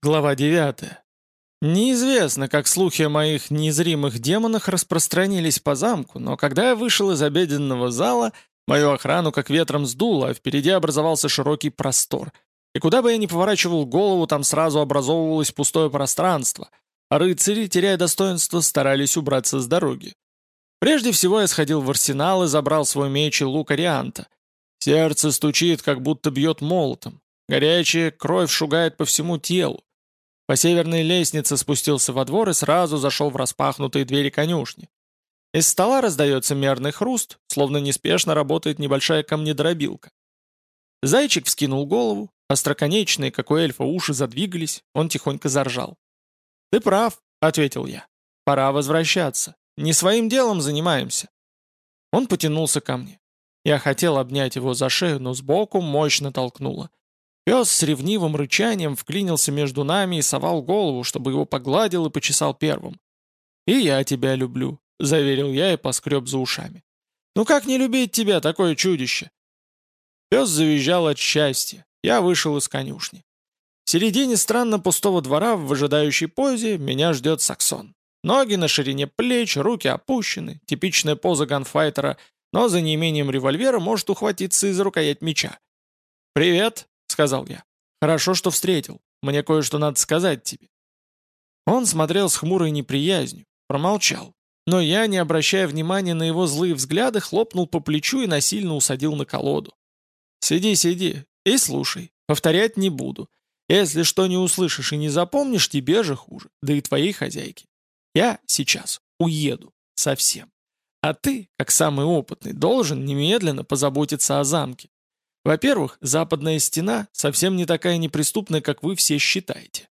Глава 9. Неизвестно, как слухи о моих незримых демонах распространились по замку, но когда я вышел из обеденного зала, мою охрану как ветром сдуло, а впереди образовался широкий простор. И куда бы я ни поворачивал голову, там сразу образовывалось пустое пространство, а рыцари, теряя достоинство, старались убраться с дороги. Прежде всего я сходил в арсенал и забрал свой меч и лук Арианта. Сердце стучит, как будто бьет молотом. Горячая кровь шугает по всему телу. По северной лестнице спустился во двор и сразу зашел в распахнутые двери конюшни. Из стола раздается мерный хруст, словно неспешно работает небольшая камнедробилка. Зайчик вскинул голову, остроконечные, как у эльфа, уши задвигались, он тихонько заржал. «Ты прав», — ответил я. «Пора возвращаться. Не своим делом занимаемся». Он потянулся ко мне. Я хотел обнять его за шею, но сбоку мощно толкнуло. Пес с ревнивым рычанием вклинился между нами и совал голову, чтобы его погладил и почесал первым. «И я тебя люблю», — заверил я и поскреб за ушами. «Ну как не любить тебя, такое чудище?» Пес завизжал от счастья. Я вышел из конюшни. В середине странно пустого двора в выжидающей позе меня ждет саксон. Ноги на ширине плеч, руки опущены, типичная поза ганфайтера, но за неимением револьвера может ухватиться из рукоять меча. «Привет», сказал я. «Хорошо, что встретил. Мне кое-что надо сказать тебе». Он смотрел с хмурой неприязнью, промолчал. Но я, не обращая внимания на его злые взгляды, хлопнул по плечу и насильно усадил на колоду. «Сиди, сиди и слушай. Повторять не буду. Если что не услышишь и не запомнишь, тебе же хуже, да и твоей хозяйке. Я сейчас уеду. Совсем. А ты, как самый опытный, должен немедленно позаботиться о замке. Во-первых, западная стена совсем не такая неприступная, как вы все считаете.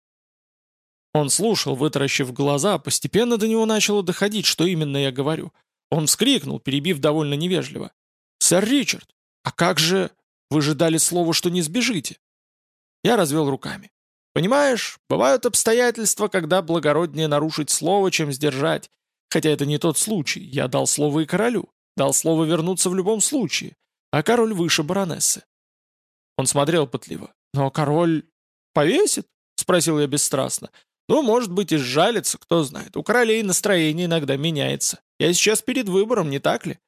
Он слушал, вытаращив глаза, постепенно до него начало доходить, что именно я говорю. Он вскрикнул, перебив довольно невежливо. «Сэр Ричард, а как же... Вы же дали слово, что не сбежите?» Я развел руками. «Понимаешь, бывают обстоятельства, когда благороднее нарушить слово, чем сдержать. Хотя это не тот случай. Я дал слово и королю. Дал слово вернуться в любом случае а король выше баронессы. Он смотрел пытливо. «Но король повесит?» — спросил я бесстрастно. «Ну, может быть, и сжалится, кто знает. У королей настроение иногда меняется. Я сейчас перед выбором, не так ли?»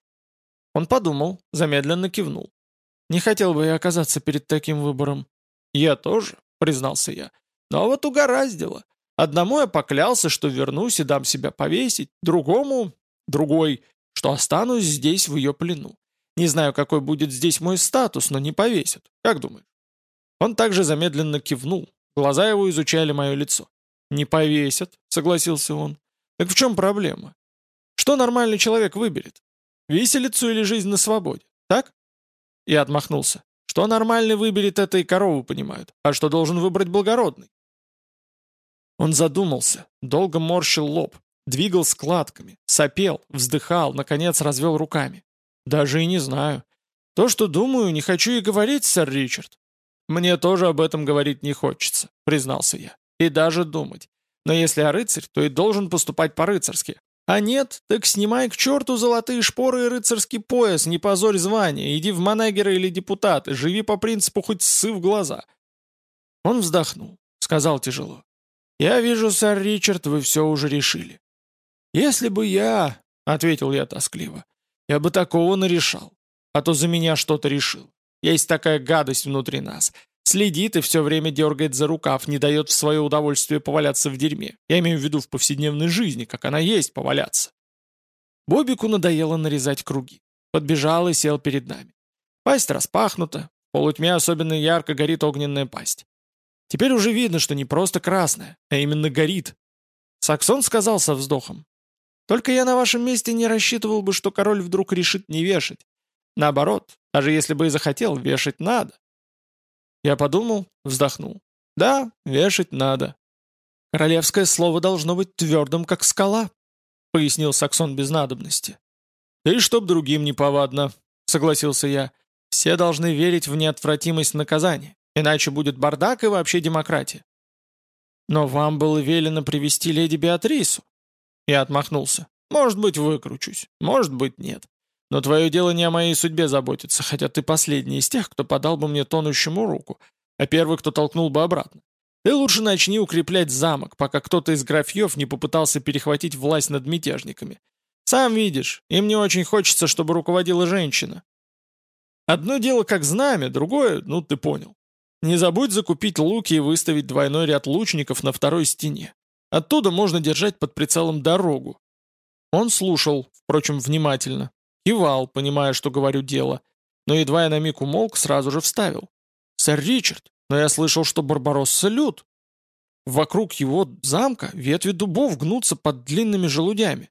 Он подумал, замедленно кивнул. «Не хотел бы я оказаться перед таким выбором». «Я тоже», — признался я. «Но вот угораздило. Одному я поклялся, что вернусь и дам себя повесить, другому, другой, что останусь здесь в ее плену. Не знаю, какой будет здесь мой статус, но не повесят. Как думаешь?» Он также замедленно кивнул. Глаза его изучали мое лицо. «Не повесят», — согласился он. «Так в чем проблема? Что нормальный человек выберет? Виселицу или жизнь на свободе? Так?» Я отмахнулся. «Что нормальный выберет, это и корову понимают. А что должен выбрать благородный?» Он задумался, долго морщил лоб, двигал складками, сопел, вздыхал, наконец развел руками. «Даже и не знаю. То, что думаю, не хочу и говорить, сэр Ричард». «Мне тоже об этом говорить не хочется», — признался я. «И даже думать. Но если я рыцарь, то и должен поступать по-рыцарски. А нет, так снимай к черту золотые шпоры и рыцарский пояс, не позорь звание, иди в манагеры или депутаты, живи по принципу хоть ссы в глаза». Он вздохнул, сказал тяжело. «Я вижу, сэр Ричард, вы все уже решили». «Если бы я...» — ответил я тоскливо. Я бы такого нарешал. А то за меня что-то решил. Есть такая гадость внутри нас. Следит и все время дергает за рукав, не дает в свое удовольствие поваляться в дерьме. Я имею в виду в повседневной жизни, как она есть, поваляться. Бобику надоело нарезать круги. Подбежал и сел перед нами. Пасть распахнута, в полутьме особенно ярко горит огненная пасть. Теперь уже видно, что не просто красная, а именно горит. Саксон сказал со вздохом. Только я на вашем месте не рассчитывал бы, что король вдруг решит не вешать. Наоборот, даже если бы и захотел, вешать надо. Я подумал, вздохнул. Да, вешать надо. Королевское слово должно быть твердым, как скала, пояснил Саксон без надобности. И чтоб другим не повадно, согласился я. Все должны верить в неотвратимость наказания, иначе будет бардак и вообще демократия. Но вам было велено привести леди Беатрису. Я отмахнулся. «Может быть, выкручусь. Может быть, нет. Но твое дело не о моей судьбе заботиться, хотя ты последний из тех, кто подал бы мне тонущему руку, а первый, кто толкнул бы обратно. Ты лучше начни укреплять замок, пока кто-то из графьев не попытался перехватить власть над мятежниками. Сам видишь, им не очень хочется, чтобы руководила женщина. Одно дело как знамя, другое, ну ты понял. Не забудь закупить луки и выставить двойной ряд лучников на второй стене. Оттуда можно держать под прицелом дорогу. Он слушал, впрочем, внимательно. Кивал, понимая, что говорю дело. Но едва я на миг умолк, сразу же вставил. «Сэр Ричард, но я слышал, что Барбаросса лют. Вокруг его замка ветви дубов гнутся под длинными желудями».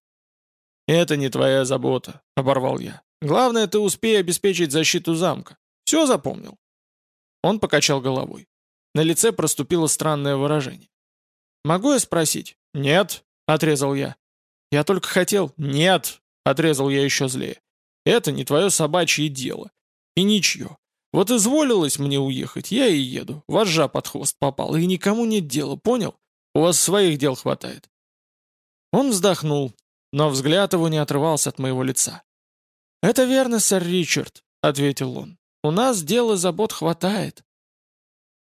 «Это не твоя забота», — оборвал я. «Главное, ты успей обеспечить защиту замка. Все запомнил?» Он покачал головой. На лице проступило странное выражение. «Могу я спросить?» «Нет», — отрезал я. «Я только хотел...» «Нет», — отрезал я еще злее. «Это не твое собачье дело. И ничье. Вот изволилось мне уехать, я и еду. Вожжа под хвост попал, и никому нет дела, понял? У вас своих дел хватает». Он вздохнул, но взгляд его не отрывался от моего лица. «Это верно, сэр Ричард», — ответил он. «У нас дел и забот хватает».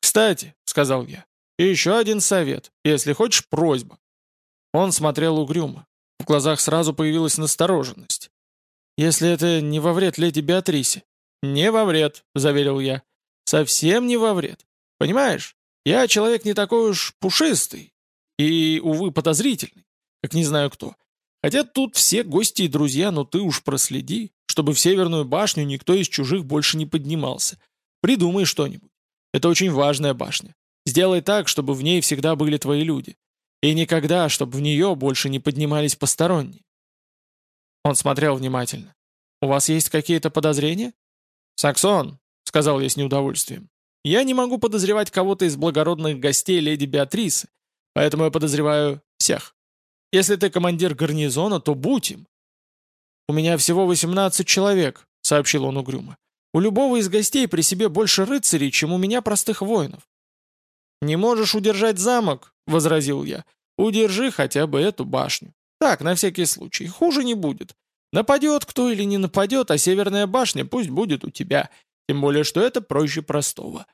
«Кстати», — сказал я, — «и еще один совет, если хочешь, просьба». Он смотрел угрюмо. В глазах сразу появилась настороженность. «Если это не во вред леди Беатрисе». «Не во вред», — заверил я. «Совсем не во вред. Понимаешь, я человек не такой уж пушистый и, увы, подозрительный, как не знаю кто. Хотя тут все гости и друзья, но ты уж проследи, чтобы в Северную башню никто из чужих больше не поднимался. Придумай что-нибудь. Это очень важная башня. Сделай так, чтобы в ней всегда были твои люди. И никогда, чтобы в нее больше не поднимались посторонние. Он смотрел внимательно. «У вас есть какие-то подозрения?» «Саксон», — сказал я с неудовольствием. «Я не могу подозревать кого-то из благородных гостей леди Беатрисы, поэтому я подозреваю всех. Если ты командир гарнизона, то будь им». «У меня всего 18 человек», — сообщил он угрюмо. «У любого из гостей при себе больше рыцарей, чем у меня простых воинов». «Не можешь удержать замок», — возразил я. «Удержи хотя бы эту башню. Так, на всякий случай. Хуже не будет. Нападет кто или не нападет, а северная башня пусть будет у тебя. Тем более, что это проще простого.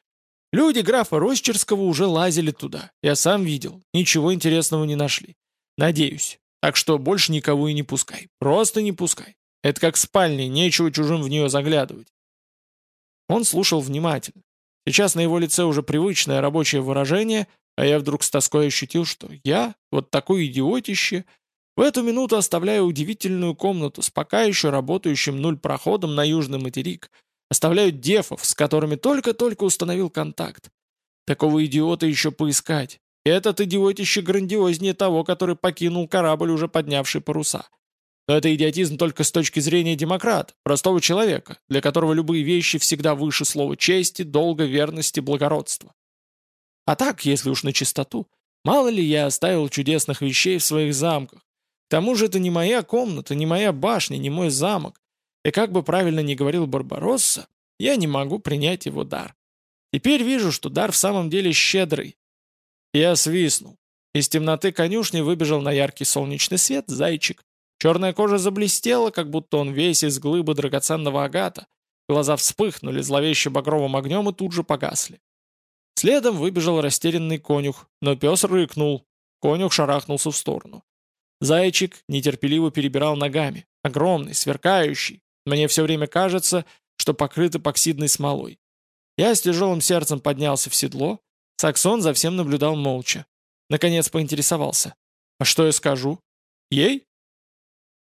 Люди графа Росчерского уже лазили туда. Я сам видел. Ничего интересного не нашли. Надеюсь. Так что больше никого и не пускай. Просто не пускай. Это как в спальне, нечего чужим в нее заглядывать. Он слушал внимательно. Сейчас на его лице уже привычное рабочее выражение, а я вдруг с тоской ощутил, что я, вот такой идиотище, в эту минуту оставляю удивительную комнату с пока еще работающим нуль проходом на южный материк, оставляю дефов, с которыми только-только установил контакт. Такого идиота еще поискать. Этот идиотище грандиознее того, который покинул корабль, уже поднявший паруса. Но это идиотизм только с точки зрения демократа, простого человека, для которого любые вещи всегда выше слова чести, долга, верности, благородства. А так, если уж на чистоту, мало ли я оставил чудесных вещей в своих замках. К тому же это не моя комната, не моя башня, не мой замок. И как бы правильно ни говорил Барбаросса, я не могу принять его дар. Теперь вижу, что дар в самом деле щедрый, я свистнул. Из темноты конюшни выбежал на яркий солнечный свет зайчик. Черная кожа заблестела, как будто он весь из глыбы драгоценного агата. Глаза вспыхнули зловеще багровым огнем и тут же погасли. Следом выбежал растерянный конюх, но пес рыкнул. Конюх шарахнулся в сторону. Зайчик нетерпеливо перебирал ногами. Огромный, сверкающий. Мне все время кажется, что покрыт эпоксидной смолой. Я с тяжелым сердцем поднялся в седло, Саксон за всем наблюдал молча. Наконец поинтересовался. «А что я скажу? Ей?»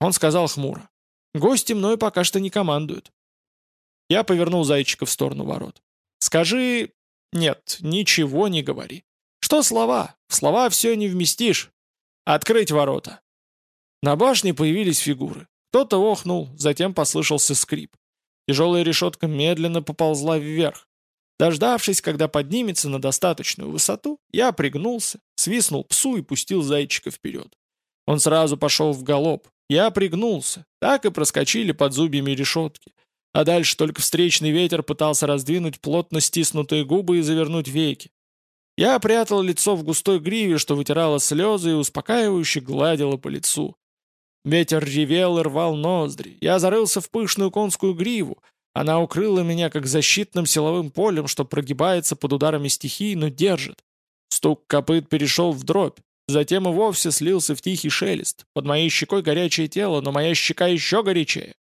Он сказал хмуро. «Гости мной пока что не командуют». Я повернул зайчика в сторону ворот. «Скажи...» «Нет, ничего не говори. Что слова? В слова все не вместишь. Открыть ворота». На башне появились фигуры. Кто-то охнул, затем послышался скрип. Тяжелая решетка медленно поползла вверх. Дождавшись, когда поднимется на достаточную высоту, я пригнулся, свистнул псу и пустил зайчика вперед. Он сразу пошел в галоп. Я пригнулся. Так и проскочили под зубьями решетки. А дальше только встречный ветер пытался раздвинуть плотно стиснутые губы и завернуть веки. Я прятал лицо в густой гриве, что вытирало слезы и успокаивающе гладило по лицу. Ветер ревел и рвал ноздри. Я зарылся в пышную конскую гриву, она укрыла меня как защитным силовым полем, что прогибается под ударами стихии, но держит. Стук копыт перешел в дробь, затем и вовсе слился в тихий шелест. Под моей щекой горячее тело, но моя щека еще горячее.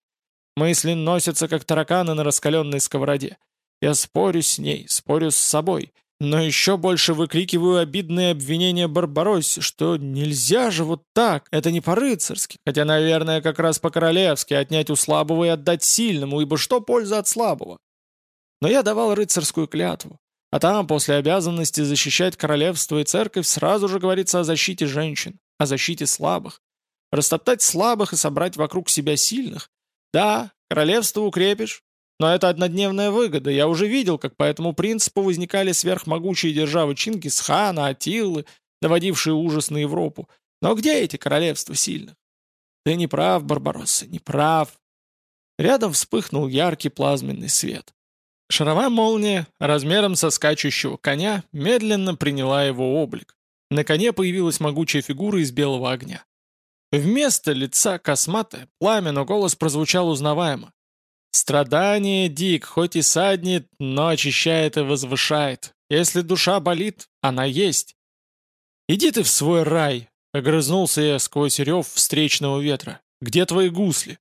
Мысли носятся, как тараканы на раскаленной сковороде. Я спорю с ней, спорю с собой, но еще больше выкрикиваю обидные обвинения Барбароссе, что нельзя же вот так, это не по-рыцарски, хотя, наверное, как раз по-королевски отнять у слабого и отдать сильному, ибо что польза от слабого? Но я давал рыцарскую клятву, а там, после обязанности защищать королевство и церковь, сразу же говорится о защите женщин, о защите слабых. Растоптать слабых и собрать вокруг себя сильных. Да, королевство укрепишь, но это однодневная выгода. Я уже видел, как по этому принципу возникали сверхмогучие державы Чингисхана, Атиллы, наводившие ужас на Европу. Но где эти королевства сильных? Ты не прав, Барбаросса, не прав. Рядом вспыхнул яркий плазменный свет. Шаровая молния, размером со скачущего коня, медленно приняла его облик. На коне появилась могучая фигура из белого огня. Вместо лица косматое, пламя, но голос прозвучал узнаваемо. «Страдание, Дик, хоть и саднет, но очищает и возвышает. Если душа болит, она есть». «Иди ты в свой рай!» — огрызнулся я сквозь рев встречного ветра. «Где твои гусли?»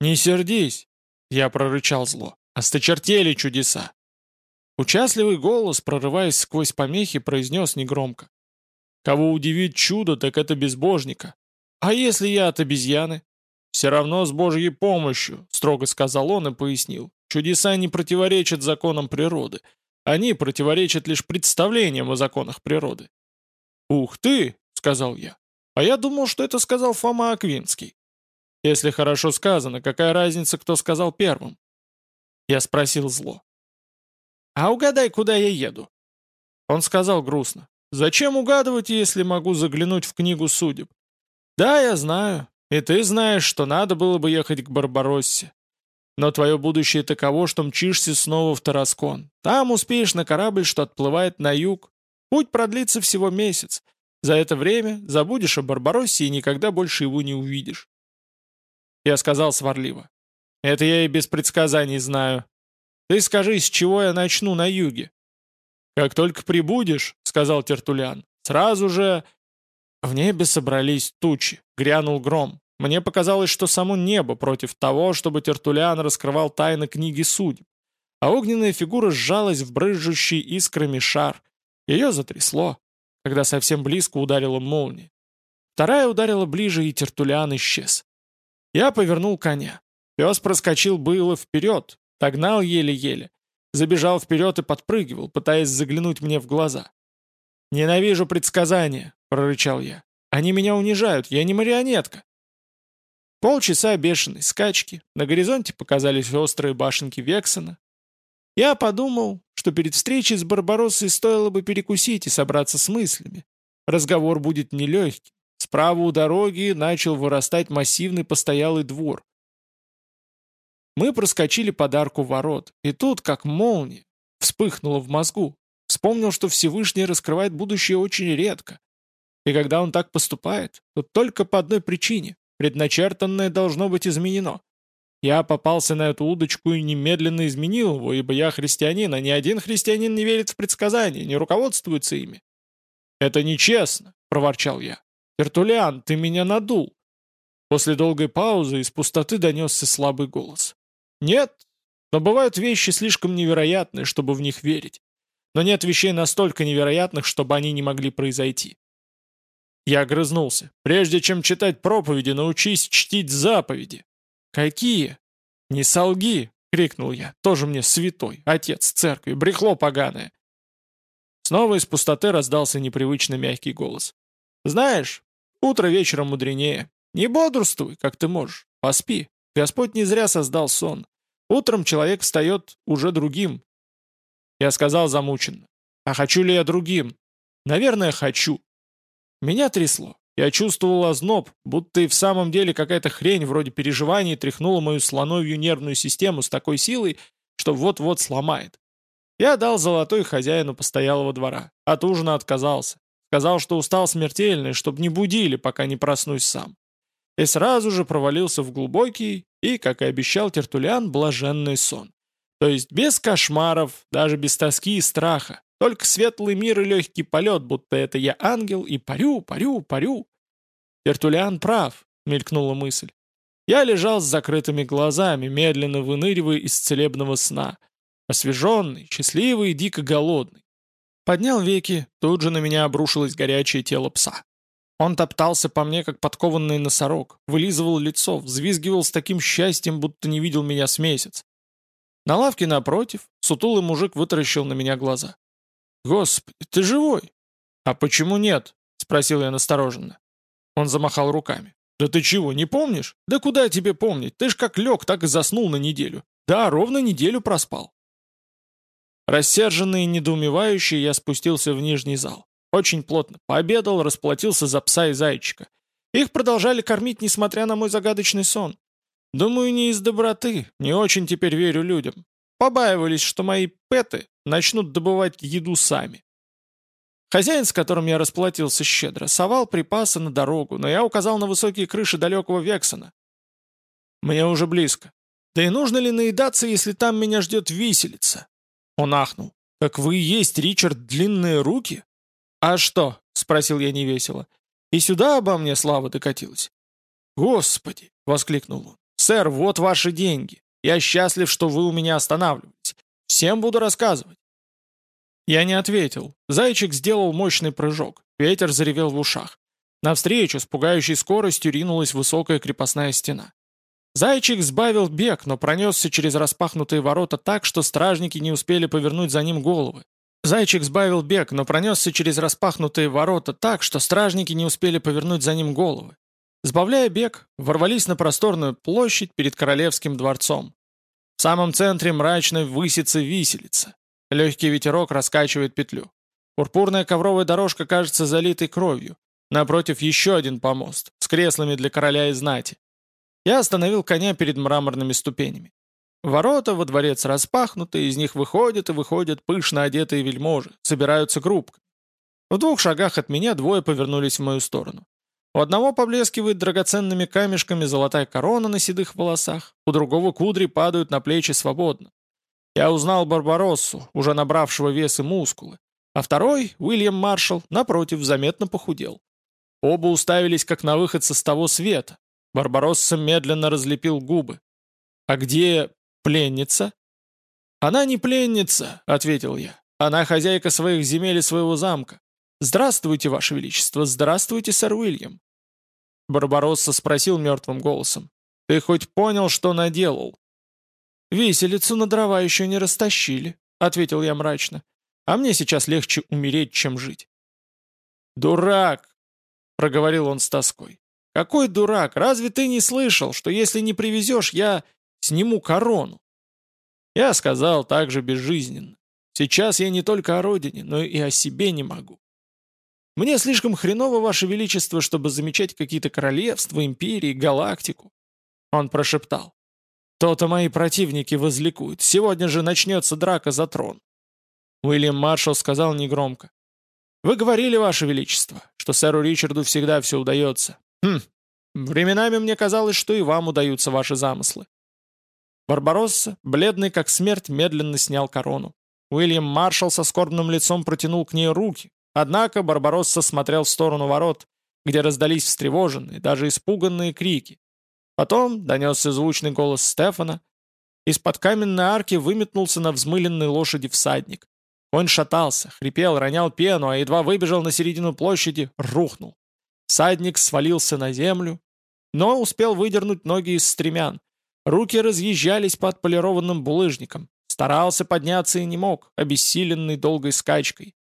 «Не сердись!» — я прорычал зло. Осточертели чудеса!» Участливый голос, прорываясь сквозь помехи, произнес негромко. «Кого удивит чудо, так это безбожника. А если я от обезьяны?» «Все равно с Божьей помощью», — строго сказал он и пояснил. «Чудеса не противоречат законам природы. Они противоречат лишь представлениям о законах природы». «Ух ты!» — сказал я. «А я думал, что это сказал Фома Аквинский». «Если хорошо сказано, какая разница, кто сказал первым?» Я спросил зло. «А угадай, куда я еду?» Он сказал грустно. «Зачем угадывать, если могу заглянуть в книгу судеб?» «Да, я знаю. И ты знаешь, что надо было бы ехать к Барбароссе. Но твое будущее таково, что мчишься снова в Тараскон. Там успеешь на корабль, что отплывает на юг. Путь продлится всего месяц. За это время забудешь о Барбароссе и никогда больше его не увидишь». Я сказал сварливо. Это я и без предсказаний знаю. Ты скажи, с чего я начну на юге?» «Как только прибудешь», — сказал Тертулян, — «сразу же...» В небе собрались тучи, грянул гром. Мне показалось, что само небо против того, чтобы Тертулян раскрывал тайны книги судеб. А огненная фигура сжалась в брызжущий искрами шар. Ее затрясло, когда совсем близко ударила молния. Вторая ударила ближе, и Тертулян исчез. Я повернул коня. Пес проскочил было вперед, догнал еле-еле. Забежал вперед и подпрыгивал, пытаясь заглянуть мне в глаза. «Ненавижу предсказания», — прорычал я. «Они меня унижают, я не марионетка». Полчаса бешеной скачки, на горизонте показались острые башенки Вексона. Я подумал, что перед встречей с Барбароссой стоило бы перекусить и собраться с мыслями. Разговор будет нелегкий. Справа у дороги начал вырастать массивный постоялый двор. Мы проскочили подарку ворот, и тут, как молния, вспыхнуло в мозгу. Вспомнил, что Всевышний раскрывает будущее очень редко. И когда он так поступает, то только по одной причине. Предначертанное должно быть изменено. Я попался на эту удочку и немедленно изменил его, ибо я христианин, а ни один христианин не верит в предсказания, не руководствуется ими. «Это нечестно», — проворчал я. «Тертулиан, ты меня надул». После долгой паузы из пустоты донесся слабый голос. Нет, но бывают вещи слишком невероятные, чтобы в них верить. Но нет вещей настолько невероятных, чтобы они не могли произойти. Я огрызнулся. Прежде чем читать проповеди, научись чтить заповеди. Какие? Не солги, крикнул я. Тоже мне святой, отец церкви, брехло поганое. Снова из пустоты раздался непривычно мягкий голос. Знаешь, утро вечером мудренее. Не бодрствуй, как ты можешь. Поспи. Господь не зря создал сон. Утром человек встает уже другим. Я сказал замученно. А хочу ли я другим? Наверное, хочу. Меня трясло. Я чувствовал озноб, будто и в самом деле какая-то хрень вроде переживаний тряхнула мою слоновью нервную систему с такой силой, что вот-вот сломает. Я дал золотой хозяину постоялого двора. От ужина отказался. Сказал, что устал смертельно, и чтобы не будили, пока не проснусь сам и сразу же провалился в глубокий и, как и обещал Тертулян, блаженный сон. То есть без кошмаров, даже без тоски и страха, Только светлый мир и легкий полет, будто это я ангел, и парю, парю, парю. Тертулиан прав, мелькнула мысль. Я лежал с закрытыми глазами, медленно выныривая из целебного сна. Освеженный, счастливый и дико голодный. Поднял веки, тут же на меня обрушилось горячее тело пса. Он топтался по мне, как подкованный носорог, вылизывал лицо, взвизгивал с таким счастьем, будто не видел меня с месяц. На лавке напротив сутулый мужик вытаращил на меня глаза. «Господи, ты живой?» «А почему нет?» — спросил я настороженно. Он замахал руками. «Да ты чего, не помнишь? Да куда тебе помнить? Ты ж как лег, так и заснул на неделю. Да, ровно неделю проспал». Рассерженный и недоумевающий, я спустился в нижний зал. Очень плотно пообедал, расплатился за пса и зайчика. Их продолжали кормить, несмотря на мой загадочный сон. Думаю, не из доброты, не очень теперь верю людям. Побаивались, что мои пэты начнут добывать еду сами. Хозяин, с которым я расплатился щедро, совал припасы на дорогу, но я указал на высокие крыши далекого Вексона. Мне уже близко. Да и нужно ли наедаться, если там меня ждет виселица? Он ахнул. «Как вы и есть, Ричард, длинные руки?» «А что?» — спросил я невесело. «И сюда обо мне слава докатилась?» «Господи!» — воскликнул он. «Сэр, вот ваши деньги. Я счастлив, что вы у меня останавливаетесь. Всем буду рассказывать». Я не ответил. Зайчик сделал мощный прыжок. Ветер заревел в ушах. Навстречу с пугающей скоростью ринулась высокая крепостная стена. Зайчик сбавил бег, но пронесся через распахнутые ворота так, что стражники не успели повернуть за ним головы. Зайчик сбавил бег, но пронесся через распахнутые ворота так, что стражники не успели повернуть за ним головы. Сбавляя бег, ворвались на просторную площадь перед королевским дворцом. В самом центре мрачно высится виселица. Легкий ветерок раскачивает петлю. Пурпурная ковровая дорожка кажется залитой кровью. Напротив еще один помост с креслами для короля и знати. Я остановил коня перед мраморными ступенями. Ворота во дворец распахнуты, из них выходят и выходят пышно одетые вельможи, собираются группками. В двух шагах от меня двое повернулись в мою сторону. У одного поблескивает драгоценными камешками золотая корона на седых волосах, у другого кудри падают на плечи свободно. Я узнал Барбароссу, уже набравшего вес и мускулы, а второй, Уильям Маршалл, напротив, заметно похудел. Оба уставились как на выходца с того света, Барбаросса медленно разлепил губы. «А где пленница?» «Она не пленница», — ответил я. «Она хозяйка своих земель и своего замка. Здравствуйте, Ваше Величество, здравствуйте, сэр Уильям». Барбаросса спросил мертвым голосом. «Ты хоть понял, что наделал?» «Виселицу на дрова еще не растащили», — ответил я мрачно. «А мне сейчас легче умереть, чем жить». «Дурак!» — проговорил он с тоской. «Какой дурак! Разве ты не слышал, что если не привезешь, я сниму корону?» Я сказал так же безжизненно. «Сейчас я не только о родине, но и о себе не могу. Мне слишком хреново, Ваше Величество, чтобы замечать какие-то королевства, империи, галактику». Он прошептал. «То-то мои противники возликуют. Сегодня же начнется драка за трон». Уильям Маршалл сказал негромко. «Вы говорили, Ваше Величество, что сэру Ричарду всегда все удается. Хм, временами мне казалось, что и вам удаются ваши замыслы. Барбаросса, бледный как смерть, медленно снял корону. Уильям Маршалл со скорбным лицом протянул к ней руки, однако Барбаросса смотрел в сторону ворот, где раздались встревоженные, даже испуганные крики. Потом донесся звучный голос Стефана. Из-под каменной арки выметнулся на взмыленной лошади всадник. Он шатался, хрипел, ронял пену, а едва выбежал на середину площади, рухнул. Садник свалился на землю, но успел выдернуть ноги из стремян. Руки разъезжались под полированным булыжником. Старался подняться и не мог, обессиленный долгой скачкой.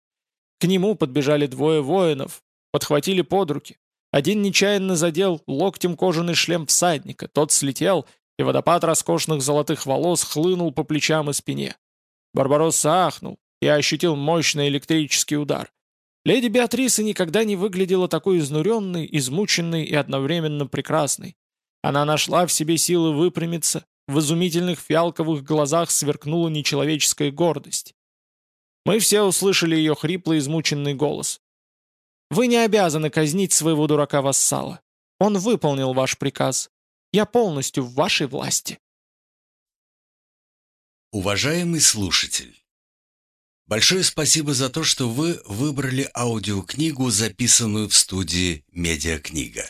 К нему подбежали двое воинов, подхватили под руки. Один нечаянно задел локтем кожаный шлем всадника, тот слетел, и водопад роскошных золотых волос хлынул по плечам и спине. Барбаросса ахнул и ощутил мощный электрический удар. Леди Беатриса никогда не выглядела такой изнуренной, измученной и одновременно прекрасной. Она нашла в себе силы выпрямиться, в изумительных фиалковых глазах сверкнула нечеловеческая гордость. Мы все услышали ее хриплый измученный голос. «Вы не обязаны казнить своего дурака-вассала. Он выполнил ваш приказ. Я полностью в вашей власти». Уважаемый слушатель! Большое спасибо за то, что вы выбрали аудиокнигу, записанную в студии «Медиакнига».